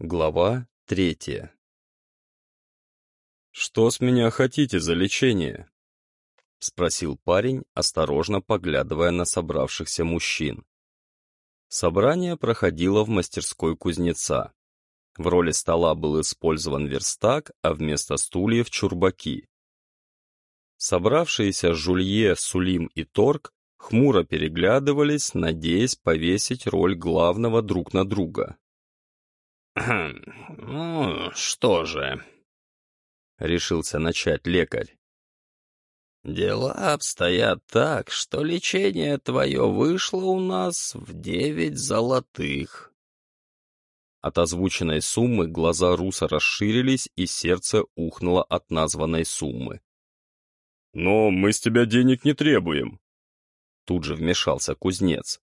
Глава третья «Что с меня хотите за лечение?» — спросил парень, осторожно поглядывая на собравшихся мужчин. Собрание проходило в мастерской кузнеца. В роли стола был использован верстак, а вместо стульев — чурбаки. Собравшиеся Жулье, Сулим и Торг хмуро переглядывались, надеясь повесить роль главного друг на друга. «Ну, что же?» — решился начать лекарь. «Дела обстоят так, что лечение твое вышло у нас в девять золотых». От озвученной суммы глаза Руса расширились, и сердце ухнуло от названной суммы. «Но мы с тебя денег не требуем», — тут же вмешался кузнец.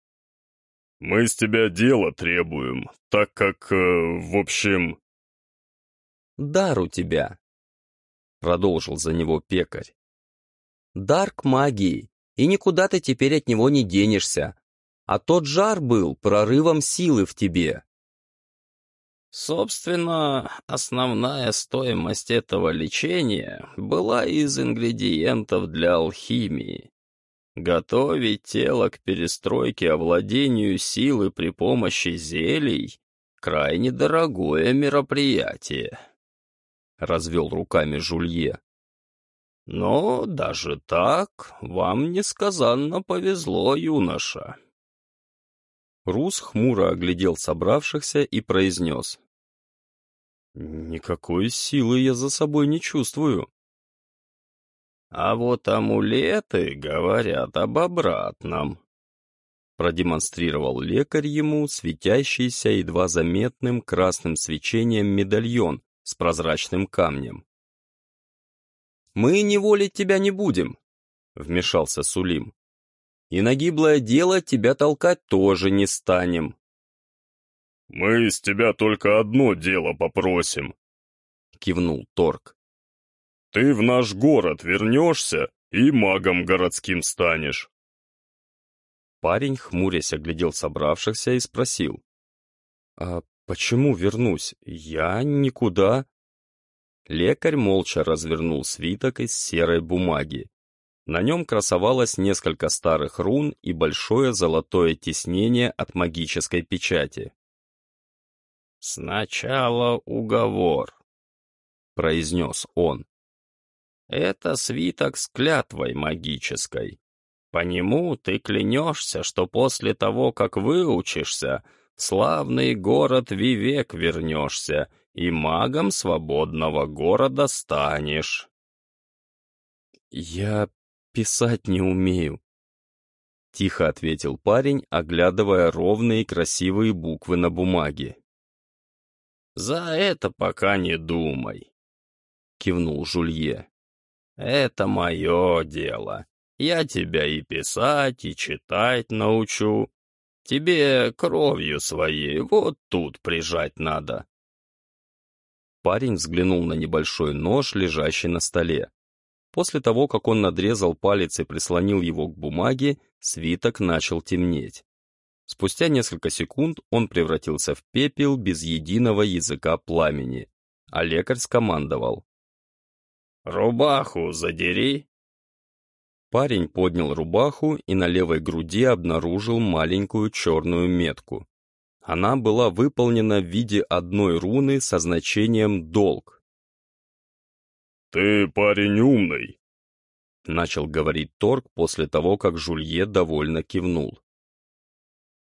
«Мы с тебя дело требуем, так как, э, в общем...» «Дар у тебя», — продолжил за него пекарь. «Дар к магии, и никуда ты теперь от него не денешься. А тот жар был прорывом силы в тебе». Собственно, основная стоимость этого лечения была из ингредиентов для алхимии. Готовить тело к перестройке овладению силы при помощи зелий — крайне дорогое мероприятие. Развел руками Жулье. Но даже так вам несказанно повезло, юноша. Рус хмуро оглядел собравшихся и произнес. «Никакой силы я за собой не чувствую». «А вот амулеты говорят об обратном», — продемонстрировал лекарь ему светящийся едва заметным красным свечением медальон с прозрачным камнем. «Мы не волить тебя не будем», — вмешался Сулим и на гиблое дело тебя толкать тоже не станем. «Мы из тебя только одно дело попросим», — кивнул Торг. «Ты в наш город вернешься и магом городским станешь». Парень, хмурясь, оглядел собравшихся и спросил. «А почему вернусь? Я никуда...» Лекарь молча развернул свиток из серой бумаги на нем красовалось несколько старых рун и большое золотое тиснение от магической печати. «Сначала уговор», — произнес он. «Это свиток с клятвой магической. По нему ты клянешься, что после того, как выучишься, в славный город Вивек вернешься и магом свободного города станешь». «Я писать не умею», — тихо ответил парень, оглядывая ровные красивые буквы на бумаге. «За это пока не думай», — кивнул Жулье. «Это мое дело. Я тебя и писать, и читать научу. Тебе кровью своей вот тут прижать надо». Парень взглянул на небольшой нож, лежащий на столе. После того, как он надрезал палец и прислонил его к бумаге, свиток начал темнеть. Спустя несколько секунд он превратился в пепел без единого языка пламени, а лекарь скомандовал. «Рубаху задери!» Парень поднял рубаху и на левой груди обнаружил маленькую черную метку. Она была выполнена в виде одной руны со значением «долг», «Ты парень умный», — начал говорить Торг после того, как Жулье довольно кивнул.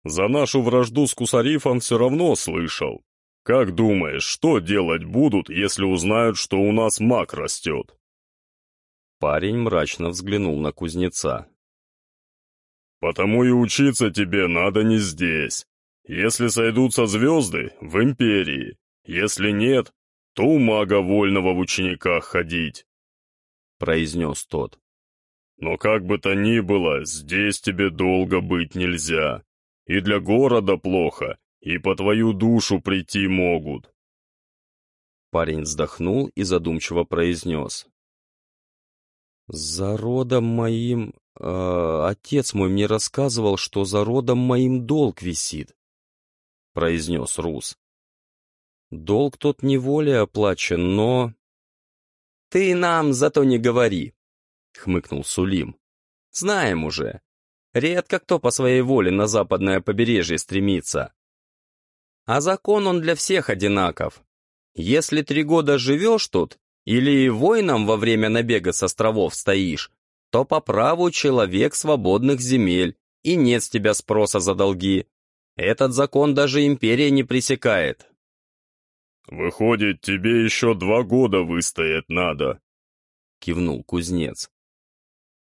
«За нашу вражду с Кусарифом все равно слышал. Как думаешь, что делать будут, если узнают, что у нас маг растет?» Парень мрачно взглянул на кузнеца. «Потому и учиться тебе надо не здесь. Если сойдутся звезды, в Империи. Если нет, то у мага вольного в учениках ходить», — произнес тот. «Но как бы то ни было, здесь тебе долго быть нельзя. И для города плохо, и по твою душу прийти могут». Парень вздохнул и задумчиво произнес. «За родом моим... Э, отец мой мне рассказывал, что за родом моим долг висит», — произнес Рус. Долг тот неволе оплачен, но... Ты нам зато не говори, хмыкнул Сулим. Знаем уже. Редко кто по своей воле на западное побережье стремится. А закон он для всех одинаков. Если три года живешь тут, или воином во время набега с островов стоишь, то по праву человек свободных земель, и нет с тебя спроса за долги. Этот закон даже империя не пресекает. «Выходит, тебе еще два года выстоять надо», — кивнул кузнец.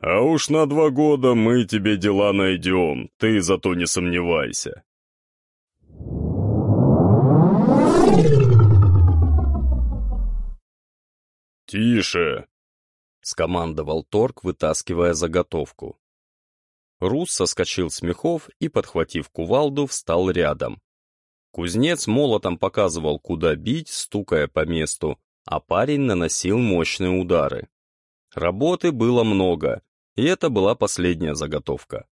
«А уж на два года мы тебе дела найдем, ты зато не сомневайся». «Тише!» — скомандовал Торг, вытаскивая заготовку. Рус соскочил с мехов и, подхватив кувалду, встал рядом. Кузнец молотом показывал, куда бить, стукая по месту, а парень наносил мощные удары. Работы было много, и это была последняя заготовка.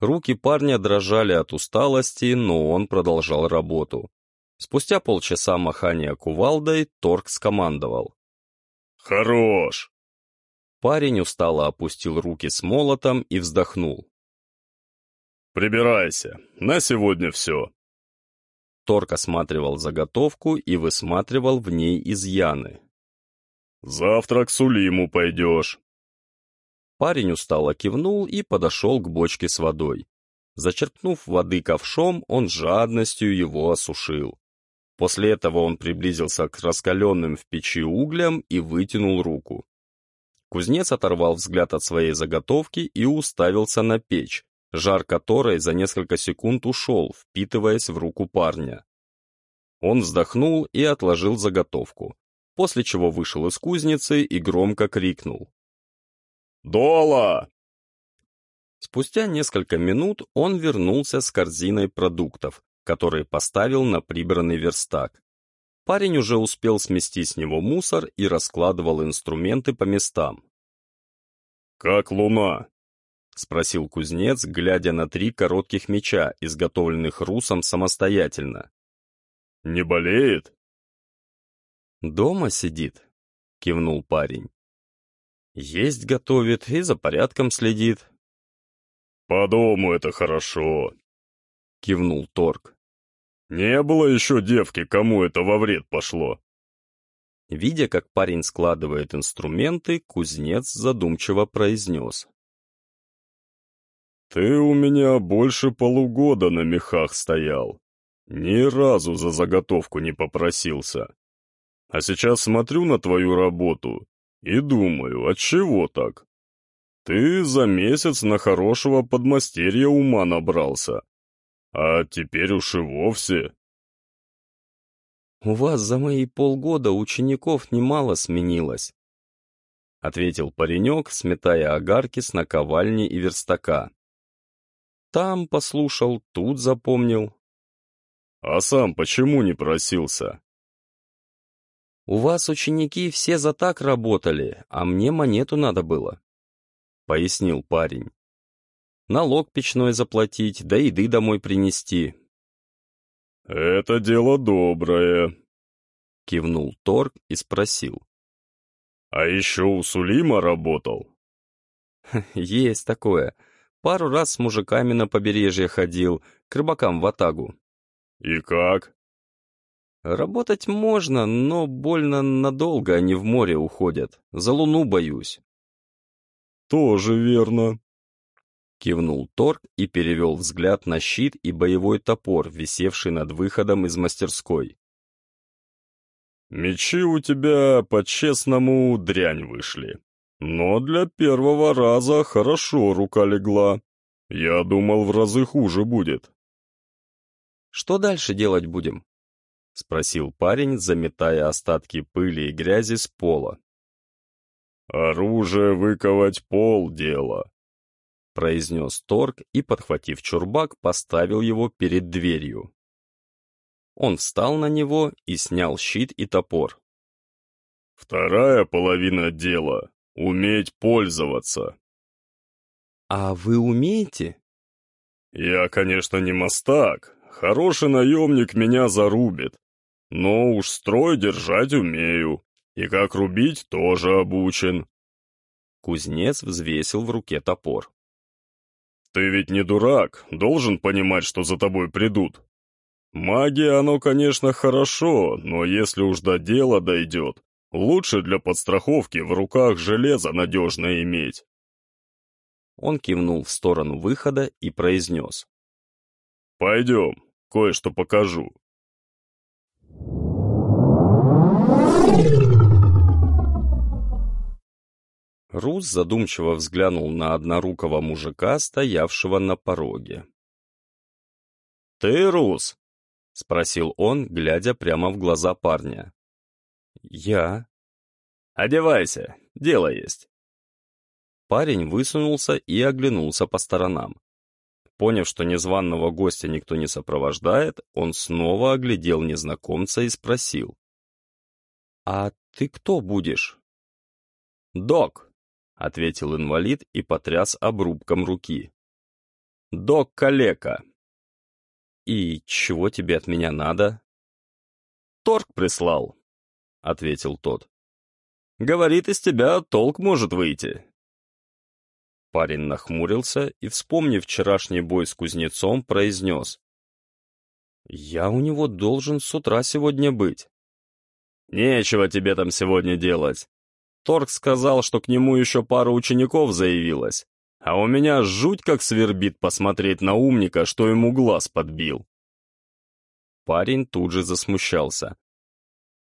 Руки парня дрожали от усталости, но он продолжал работу. Спустя полчаса махания кувалдой Торг скомандовал. «Хорош!» Парень устало опустил руки с молотом и вздохнул. «Прибирайся, на сегодня все». Торг осматривал заготовку и высматривал в ней изъяны. «Завтра к Сулиму пойдешь». Парень устало кивнул и подошел к бочке с водой. Зачерпнув воды ковшом, он жадностью его осушил. После этого он приблизился к раскаленным в печи углям и вытянул руку. Кузнец оторвал взгляд от своей заготовки и уставился на печь, жар которой за несколько секунд ушел, впитываясь в руку парня. Он вздохнул и отложил заготовку, после чего вышел из кузницы и громко крикнул. «Дола!» Спустя несколько минут он вернулся с корзиной продуктов, который поставил на прибранный верстак. Парень уже успел смести с него мусор и раскладывал инструменты по местам. «Как луна?» — спросил кузнец, глядя на три коротких меча, изготовленных русом самостоятельно. «Не болеет?» «Дома сидит», — кивнул парень. «Есть готовит и за порядком следит». «По дому это хорошо», — кивнул Торг. «Не было еще девки, кому это во вред пошло». Видя, как парень складывает инструменты, кузнец задумчиво произнес. «Ты у меня больше полугода на мехах стоял. Ни разу за заготовку не попросился. А сейчас смотрю на твою работу и думаю, от чего так? Ты за месяц на хорошего подмастерья ума набрался, а теперь уж и вовсе. «У вас за мои полгода учеников немало сменилось», — ответил паренек, сметая огарки с наковальни и верстака. «Там послушал, тут запомнил». «А сам почему не просился?» «У вас ученики все за так работали, а мне монету надо было», — пояснил парень налог печной заплатить, да еды домой принести. «Это дело доброе», — кивнул Торг и спросил. «А еще у Сулима работал?» «Есть такое. Пару раз с мужиками на побережье ходил, к рыбакам в Атагу». «И как?» «Работать можно, но больно надолго они в море уходят. За луну боюсь». «Тоже верно», Кивнул Торг и перевел взгляд на щит и боевой топор, висевший над выходом из мастерской. «Мечи у тебя, по-честному, дрянь вышли. Но для первого раза хорошо рука легла. Я думал, в разы хуже будет». «Что дальше делать будем?» — спросил парень, заметая остатки пыли и грязи с пола. «Оружие выковать полдела», — произнес Торг и, подхватив чурбак, поставил его перед дверью. Он встал на него и снял щит и топор. «Вторая половина дела — уметь пользоваться». «А вы умеете?» «Я, конечно, не мастак. Хороший наемник меня зарубит. но уж строй держать умею, и как рубить тоже обучен». Кузнец взвесил в руке топор. «Ты ведь не дурак, должен понимать, что за тобой придут. Магия, оно, конечно, хорошо, но если уж до дела дойдет, лучше для подстраховки в руках железо надежно иметь». Он кивнул в сторону выхода и произнес. «Пойдем, кое-что покажу». Рус задумчиво взглянул на однорукого мужика, стоявшего на пороге. «Ты Рус?» — спросил он, глядя прямо в глаза парня. «Я?» «Одевайся, дело есть». Парень высунулся и оглянулся по сторонам. Поняв, что незваного гостя никто не сопровождает, он снова оглядел незнакомца и спросил. «А ты кто будешь?» «Док», — ответил инвалид и потряс обрубком руки. «Док Калека». «И чего тебе от меня надо?» «Торг прислал», — ответил тот. «Говорит, из тебя толк может выйти». Парень нахмурился и, вспомнив вчерашний бой с кузнецом, произнес. «Я у него должен с утра сегодня быть». «Нечего тебе там сегодня делать. Торг сказал, что к нему еще пара учеников заявилась, а у меня жуть как свербит посмотреть на умника, что ему глаз подбил». Парень тут же засмущался.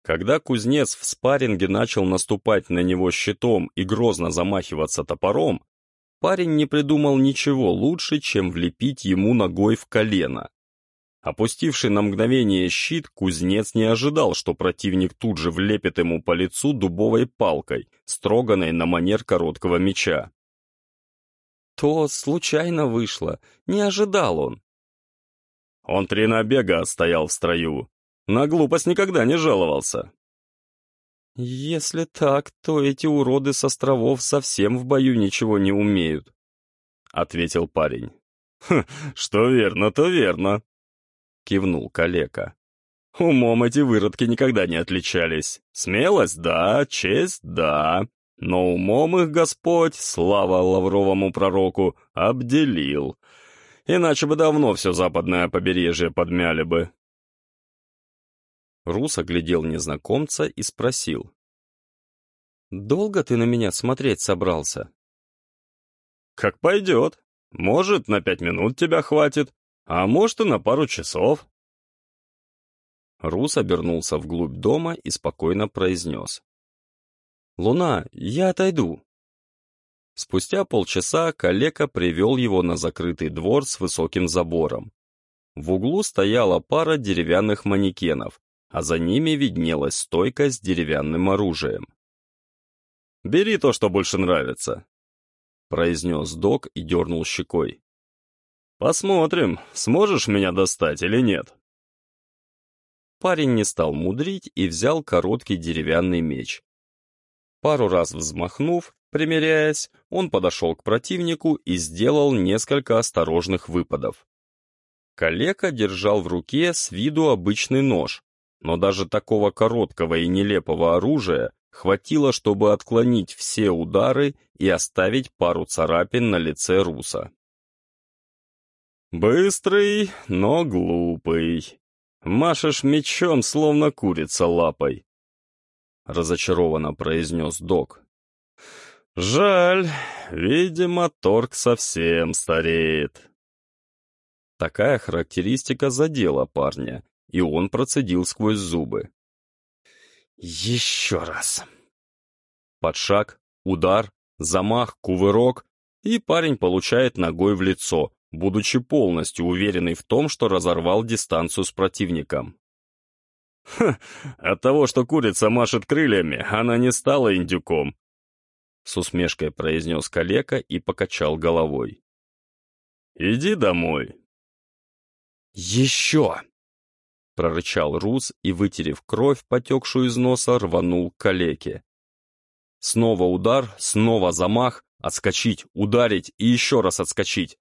Когда кузнец в спарринге начал наступать на него щитом и грозно замахиваться топором, парень не придумал ничего лучше, чем влепить ему ногой в колено. Опустивший на мгновение щит, кузнец не ожидал, что противник тут же влепит ему по лицу дубовой палкой, строганной на манер короткого меча. То случайно вышло, не ожидал он. Он три набега отстоял в строю, на глупость никогда не жаловался. «Если так, то эти уроды с островов совсем в бою ничего не умеют», — ответил парень. «Хм, что верно, то верно», — кивнул калека. «Умом эти выродки никогда не отличались. Смелость — да, честь — да, но умом их Господь, слава лавровому пророку, обделил. Иначе бы давно все западное побережье подмяли бы. Рус оглядел незнакомца и спросил. «Долго ты на меня смотреть собрался?» «Как пойдет. Может, на пять минут тебя хватит, а может и на пару часов». Рус обернулся вглубь дома и спокойно произнес. «Луна, я отойду». Спустя полчаса калека привел его на закрытый двор с высоким забором. В углу стояла пара деревянных манекенов, а за ними виднелась стойка с деревянным оружием. «Бери то, что больше нравится», — произнес док и дернул щекой. «Посмотрим, сможешь меня достать или нет». Парень не стал мудрить и взял короткий деревянный меч. Пару раз взмахнув, примеряясь, он подошел к противнику и сделал несколько осторожных выпадов. Калека держал в руке с виду обычный нож, но даже такого короткого и нелепого оружия хватило, чтобы отклонить все удары и оставить пару царапин на лице Руса. «Быстрый, но глупый. Машешь мечом, словно курица лапой», — разочарованно произнес док. «Жаль, видимо, торг совсем стареет». Такая характеристика задела парня, и он процедил сквозь зубы. «Еще раз!» Под шаг, удар, замах, кувырок, и парень получает ногой в лицо, будучи полностью уверенный в том, что разорвал дистанцию с противником. «Ха! От того, что курица машет крыльями, она не стала индюком!» С усмешкой произнес калека и покачал головой. «Иди домой!» «Еще!» — прорычал Рус и, вытерев кровь, потекшую из носа, рванул к калеке. Снова удар, снова замах, отскочить, ударить и еще раз отскочить.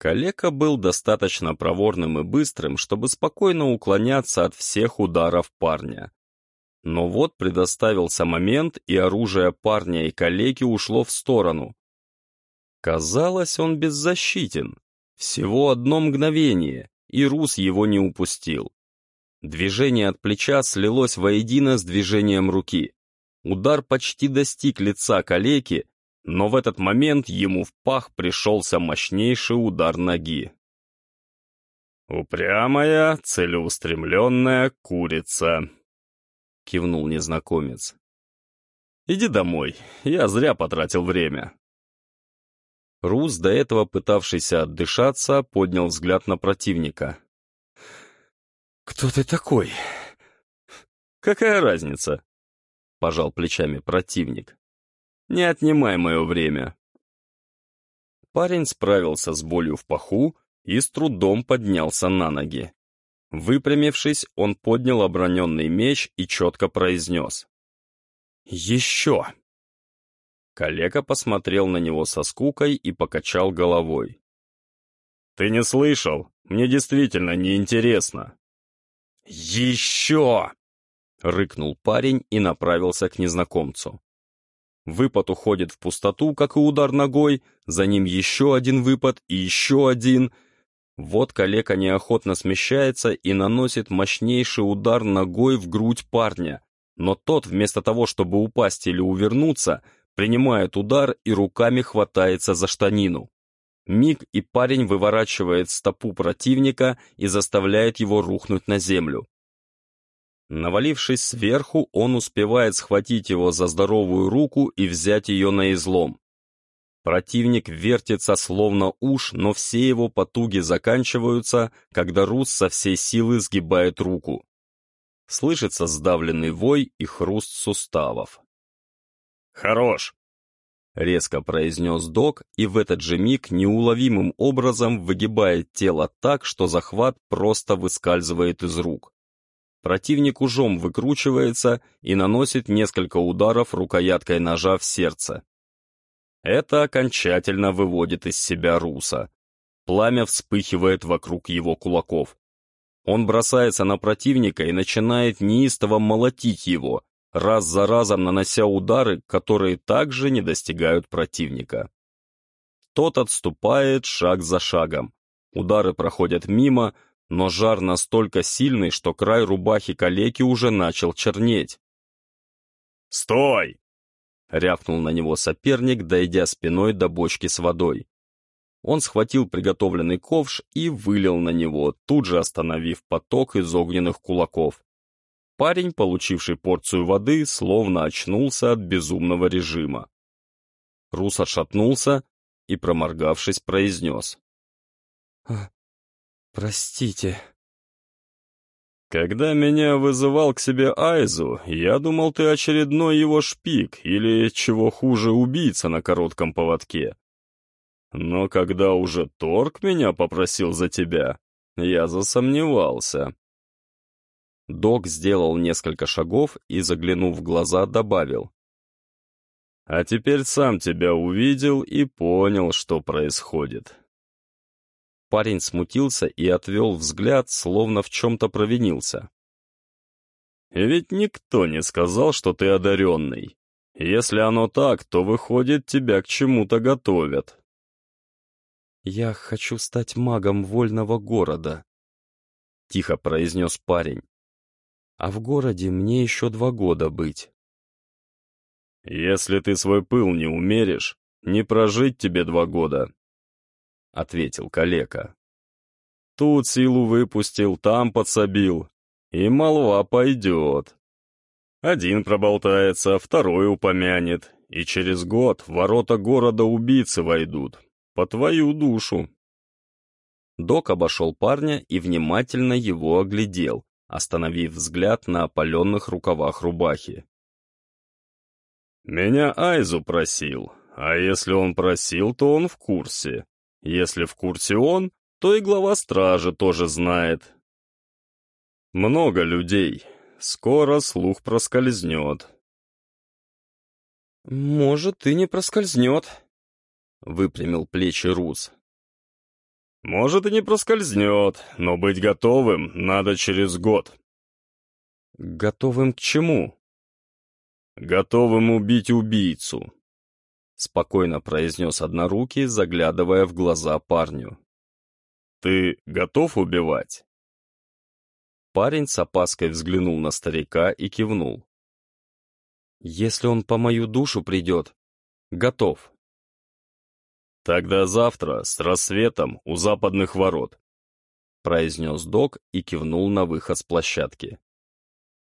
Калека был достаточно проворным и быстрым, чтобы спокойно уклоняться от всех ударов парня. Но вот предоставился момент, и оружие парня и калеки ушло в сторону. Казалось, он беззащитен. Всего одно мгновение, и Рус его не упустил. Движение от плеча слилось воедино с движением руки. Удар почти достиг лица калеки, но в этот момент ему в пах пришелся мощнейший удар ноги. «Упрямая, целеустремленная курица», — кивнул незнакомец. «Иди домой, я зря потратил время». Рус, до этого пытавшийся отдышаться, поднял взгляд на противника. «Кто ты такой?» «Какая разница?» — пожал плечами противник. Не отнимай мое время. Парень справился с болью в паху и с трудом поднялся на ноги. Выпрямившись, он поднял оброненный меч и четко произнес. «Еще!» Калека посмотрел на него со скукой и покачал головой. «Ты не слышал? Мне действительно неинтересно». «Еще!» — рыкнул парень и направился к незнакомцу. Выпад уходит в пустоту, как и удар ногой, за ним еще один выпад и еще один. Вот калека неохотно смещается и наносит мощнейший удар ногой в грудь парня, но тот, вместо того, чтобы упасть или увернуться, принимает удар и руками хватается за штанину. Миг и парень выворачивает стопу противника и заставляет его рухнуть на землю. Навалившись сверху, он успевает схватить его за здоровую руку и взять ее на излом. Противник вертится словно уж, но все его потуги заканчиваются, когда Рус со всей силы сгибает руку. Слышится сдавленный вой и хруст суставов. «Хорош!» — резко произнес док, и в этот же миг неуловимым образом выгибает тело так, что захват просто выскальзывает из рук. Противник ужом выкручивается и наносит несколько ударов рукояткой ножа в сердце. Это окончательно выводит из себя Руса. Пламя вспыхивает вокруг его кулаков. Он бросается на противника и начинает неистово молотить его, раз за разом нанося удары, которые также не достигают противника. Тот отступает шаг за шагом. Удары проходят мимо, но жар настолько сильный, что край рубахи калеки уже начал чернеть. «Стой!» — рявкнул на него соперник, дойдя спиной до бочки с водой. Он схватил приготовленный ковш и вылил на него, тут же остановив поток из огненных кулаков. Парень, получивший порцию воды, словно очнулся от безумного режима. Рус отшатнулся и, проморгавшись, произнес. «Простите». «Когда меня вызывал к себе Айзу, я думал, ты очередной его шпик или, чего хуже, убийца на коротком поводке. Но когда уже Торг меня попросил за тебя, я засомневался». Док сделал несколько шагов и, заглянув в глаза, добавил. «А теперь сам тебя увидел и понял, что происходит. Парень смутился и отвел взгляд, словно в чем-то провинился. «Ведь никто не сказал, что ты одаренный. Если оно так, то, выходит, тебя к чему-то готовят». «Я хочу стать магом вольного города», — тихо произнес парень. «А в городе мне еще два года быть». «Если ты свой пыл не умеришь, не прожить тебе два года», — ответил калека. «Тут силу выпустил, там подсобил, и молва пойдет. Один проболтается, второй упомянет, и через год ворота города убийцы войдут, по твою душу». Док обошел парня и внимательно его оглядел, остановив взгляд на опаленных рукавах рубахи. «Меня Айзу просил, а если он просил, то он в курсе. Если в курсе он, то и глава стражи тоже знает. Много людей. Скоро слух проскользнет. «Может, и не проскользнет», — выпрямил плечи Рус. Может и не проскользнет, но быть готовым надо через год. Готовым к чему? Готовым убить убийцу. Спокойно произнес однорукий, заглядывая в глаза парню. Ты готов убивать? Парень с опаской взглянул на старика и кивнул. «Если он по мою душу придет, готов». «Тогда завтра с рассветом у западных ворот», произнес док и кивнул на выход с площадки.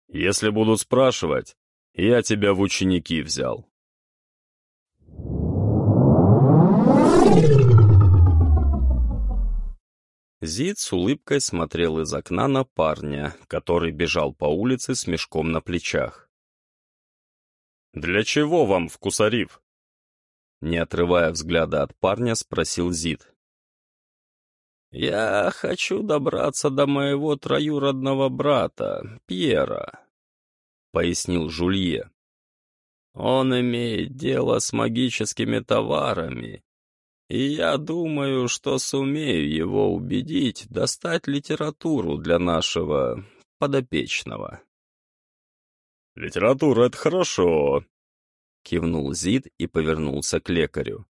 «Если будут спрашивать, я тебя в ученики взял». Зид с улыбкой смотрел из окна на парня, который бежал по улице с мешком на плечах. «Для чего вам в Кусарив?» Не отрывая взгляда от парня, спросил Зид. «Я хочу добраться до моего троюродного брата, Пьера», — пояснил Жулье. «Он имеет дело с магическими товарами и я думаю, что сумею его убедить достать литературу для нашего подопечного. «Литература — это хорошо», — кивнул Зид и повернулся к лекарю.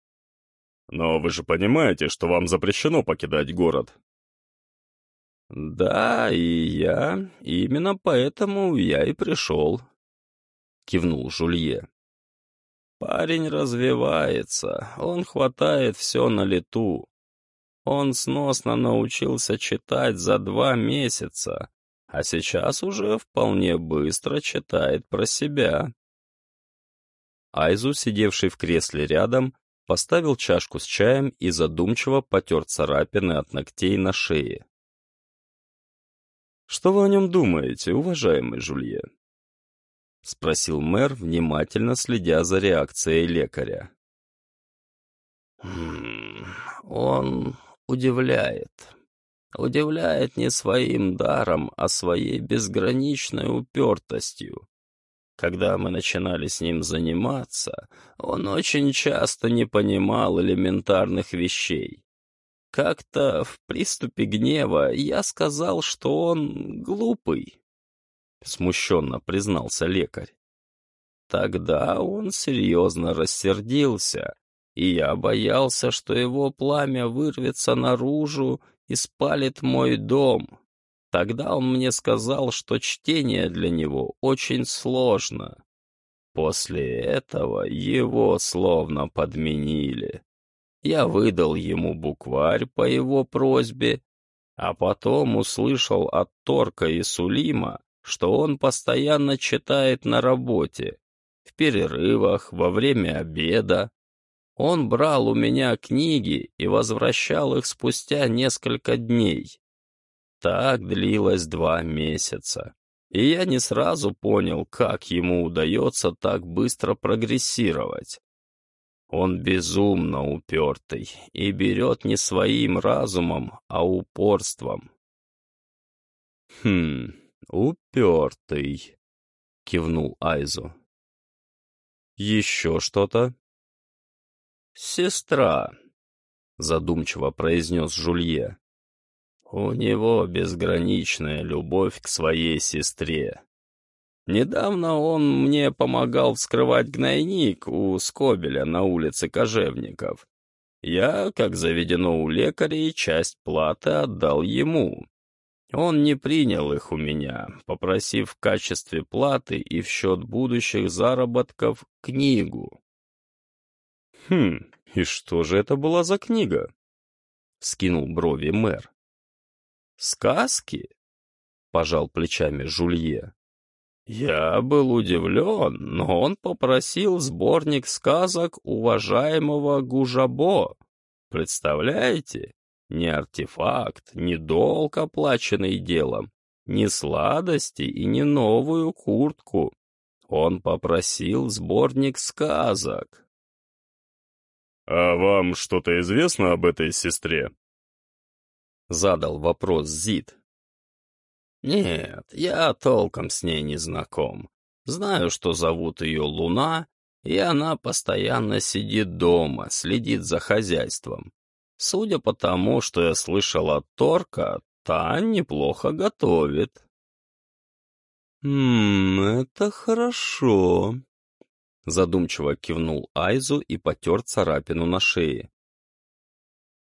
«Но вы же понимаете, что вам запрещено покидать город?» «Да, и я, именно поэтому я и пришел», — кивнул Жулье. Парень развивается, он хватает все на лету. Он сносно научился читать за два месяца, а сейчас уже вполне быстро читает про себя. Айзу, сидевший в кресле рядом, поставил чашку с чаем и задумчиво потер царапины от ногтей на шее. «Что вы о нем думаете, уважаемый Жулье?» — спросил мэр, внимательно следя за реакцией лекаря. «Он удивляет. Удивляет не своим даром, а своей безграничной упертостью. Когда мы начинали с ним заниматься, он очень часто не понимал элементарных вещей. Как-то в приступе гнева я сказал, что он глупый, — смущенно признался лекарь. Тогда он серьезно рассердился, и я боялся, что его пламя вырвется наружу и спалит мой дом. Тогда он мне сказал, что чтение для него очень сложно. После этого его словно подменили. Я выдал ему букварь по его просьбе, а потом услышал от Торка и Сулима, что он постоянно читает на работе, в перерывах, во время обеда. Он брал у меня книги и возвращал их спустя несколько дней. Так длилось два месяца. И я не сразу понял, как ему удается так быстро прогрессировать. Он безумно упертый и берет не своим разумом, а упорством. Хм, «Упертый», — кивнул Айзу. «Еще что-то?» «Сестра», — задумчиво произнес Жулье. «У него безграничная любовь к своей сестре. Недавно он мне помогал вскрывать гнойник у Скобеля на улице Кожевников. Я, как заведено у лекарей, часть платы отдал ему. Он не принял их у меня, попросив в качестве платы и в счет будущих заработков книгу. «Хм, и что же это была за книга?» — скинул брови мэр. «Сказки?» — пожал плечами Жулье. Я был удивлен, но он попросил сборник сказок уважаемого Гужабо. Представляете? Ни артефакт, ни долг, оплаченный делом, ни сладости и ни новую куртку. Он попросил сборник сказок. «А вам что-то известно об этой сестре?» Задал вопрос Зид. «Нет, я толком с ней не знаком. Знаю, что зовут ее Луна, и она постоянно сидит дома, следит за хозяйством. Судя по тому, что я слышал от Торка, та неплохо готовит. «Ммм, это хорошо», — задумчиво кивнул Айзу и потер царапину на шее.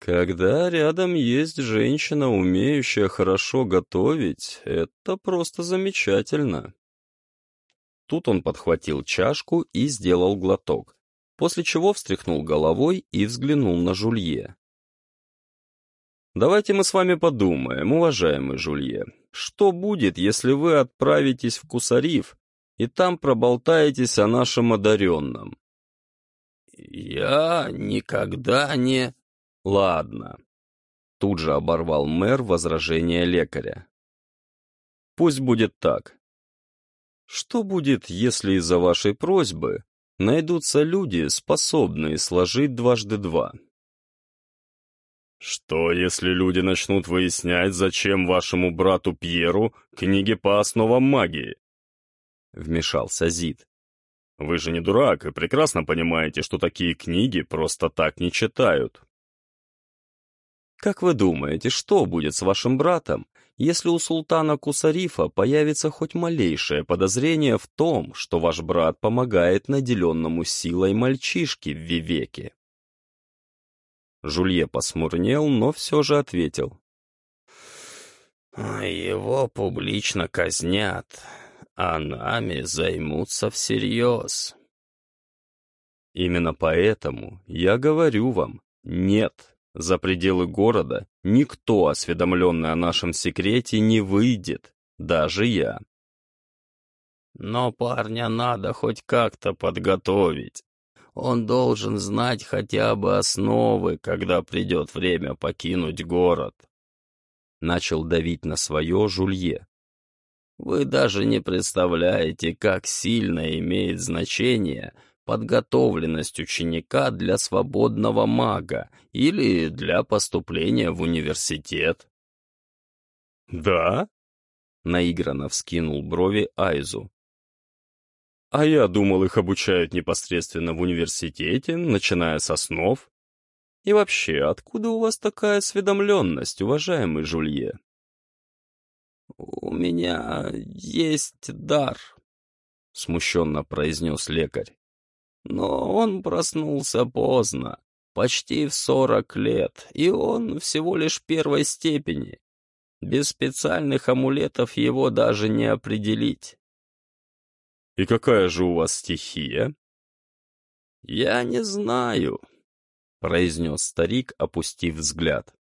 «Когда рядом есть женщина, умеющая хорошо готовить, это просто замечательно». Тут он подхватил чашку и сделал глоток, после чего встряхнул головой и взглянул на Жулье. Давайте мы с вами подумаем, уважаемый Жулье, что будет, если вы отправитесь в Кусарив и там проболтаетесь о нашем одаренном? Я никогда не... Ладно. Тут же оборвал мэр возражение лекаря. Пусть будет так. Что будет, если из-за вашей просьбы найдутся люди, способные сложить дважды два? Что, если люди начнут выяснять, зачем вашему брату Пьеру книги по основам магии? Вмешался Зид. Вы же не дурак и прекрасно понимаете, что такие книги просто так не читают. Как вы думаете, что будет с вашим братом, если у султана Кусарифа появится хоть малейшее подозрение в том, что ваш брат помогает наделенному силой мальчишке в Вивеке? Жулье посмурнел, но все же ответил. «Его публично казнят, а нами займутся всерьез». Именно поэтому я говорю вам, нет, за пределы города никто, осведомленный о нашем секрете, не выйдет, даже я. Но парня надо хоть как-то подготовить. Он должен знать хотя бы основы, когда придет время покинуть город. Начал давить на свое Жулье. Вы даже не представляете, как сильно имеет значение подготовленность ученика для свободного мага или для поступления в университет. «Да?» — наигранно вскинул брови Айзу. А я думал, их обучают непосредственно в университете, начиная с основ. И вообще, откуда у вас такая осведомленность, уважаемый Жулье? «У меня есть дар», — смущенно произнес лекарь. «Но он проснулся поздно, почти в сорок лет, и он всего лишь первой степени. Без специальных амулетов его даже не определить. «И какая же у вас стихия?» «Я не знаю», — произнес старик, опустив взгляд.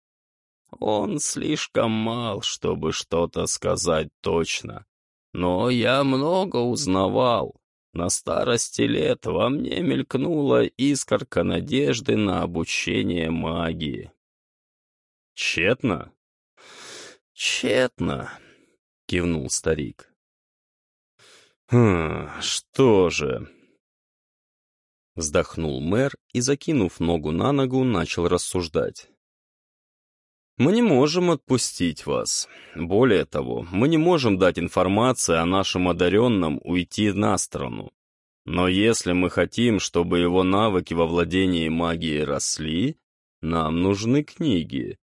«Он слишком мал, чтобы что-то сказать точно. Но я много узнавал. На старости лет во мне мелькнула искорка надежды на обучение магии». «Тщетно?» «Тщетно», — кивнул старик. «Хм, что же...» Вздохнул мэр и, закинув ногу на ногу, начал рассуждать. «Мы не можем отпустить вас. Более того, мы не можем дать информацию о нашем одаренном уйти на сторону. Но если мы хотим, чтобы его навыки во владении магией росли, нам нужны книги.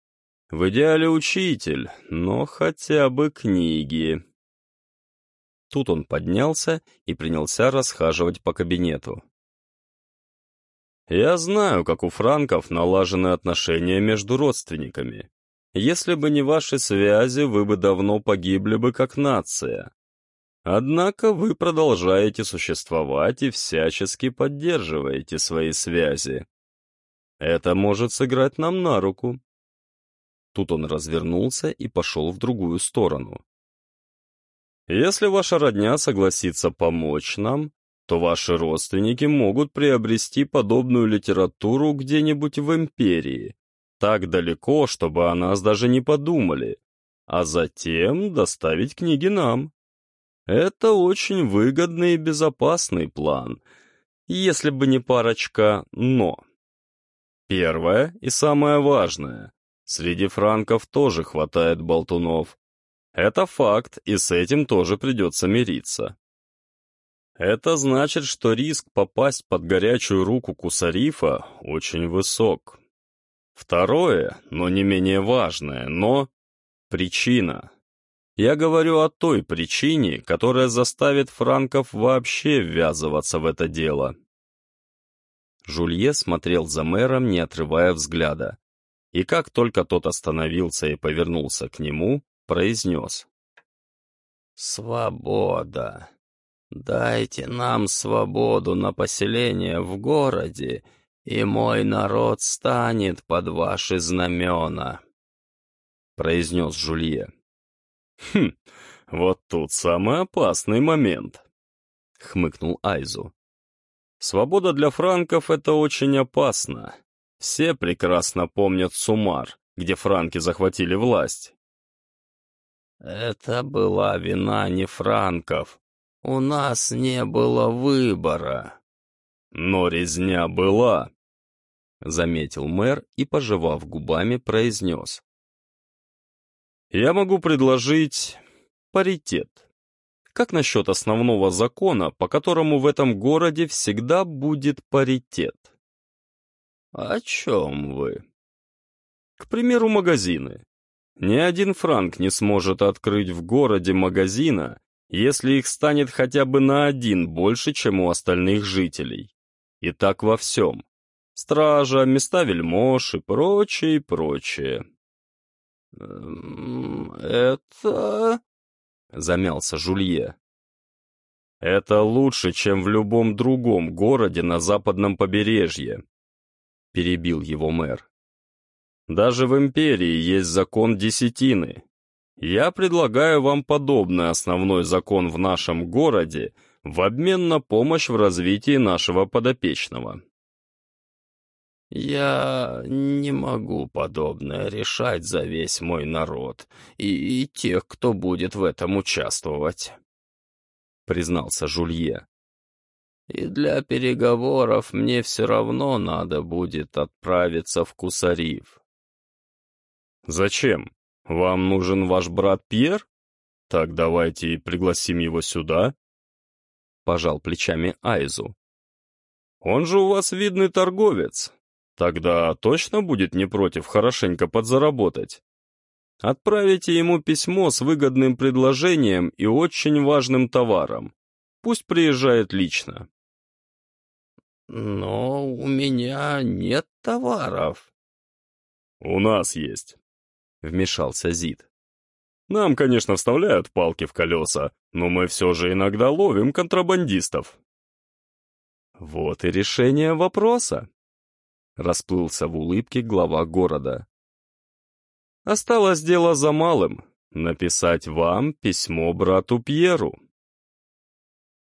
В идеале учитель, но хотя бы книги». Тут он поднялся и принялся расхаживать по кабинету. «Я знаю, как у франков налажены отношения между родственниками. Если бы не ваши связи, вы бы давно погибли бы как нация. Однако вы продолжаете существовать и всячески поддерживаете свои связи. Это может сыграть нам на руку». Тут он развернулся и пошел в другую сторону. Если ваша родня согласится помочь нам, то ваши родственники могут приобрести подобную литературу где-нибудь в империи, так далеко, чтобы о нас даже не подумали, а затем доставить книги нам. Это очень выгодный и безопасный план, если бы не парочка «но». Первое и самое важное. Среди франков тоже хватает болтунов, это факт, и с этим тоже придется мириться. Это значит, что риск попасть под горячую руку Кусарифа очень высок. Второе, но не менее важное, но... Причина. Я говорю о той причине, которая заставит франков вообще ввязываться в это дело. Жулье смотрел за мэром, не отрывая взгляда. И как только тот остановился и повернулся к нему, произнес. «Свобода. Дайте нам свободу на поселение в городе, и мой народ станет под ваши знамена», — произнес Жулье. «Хм, вот тут самый опасный момент», — хмыкнул Айзу. «Свобода для франков — это очень опасно. Все прекрасно помнят Сумар, где франки захватили власть». «Это была вина не франков. У нас не было выбора». «Но резня была», — заметил мэр и, пожевав губами, произнес. «Я могу предложить паритет. Как насчет основного закона, по которому в этом городе всегда будет паритет?» «О чем вы?» «К примеру, магазины. Ни один франк не сможет открыть в городе магазина, если их станет хотя бы на один больше, чем у остальных жителей. И так во всем стража, места вельмож и прочее, и прочее. Эм, «Это...» — замялся Жулье. «Это лучше, чем в любом другом городе на западном побережье», — перебил его мэр. «Даже в империи есть закон десятины. Я предлагаю вам подобный основной закон в нашем городе в обмен на помощь в развитии нашего подопечного». Я не могу подобное решать за весь мой народ и, и тех, кто будет в этом участвовать, — признался Жулье. И для переговоров мне все равно надо будет отправиться в Кусарив. Зачем? Вам нужен ваш брат Пьер? Так давайте и пригласим его сюда. Пожал плечами Айзу. Он же у вас видный торговец, Тогда точно будет не против хорошенько подзаработать. Отправите ему письмо с выгодным предложением и очень важным товаром. Пусть приезжает лично. Но у меня нет товаров. У нас есть, вмешался Зид. Нам, конечно, вставляют палки в колеса, но мы все же иногда ловим контрабандистов. Вот и решение вопроса. Расплылся в улыбке глава города. Осталось дело за малым — написать вам письмо брату Пьеру.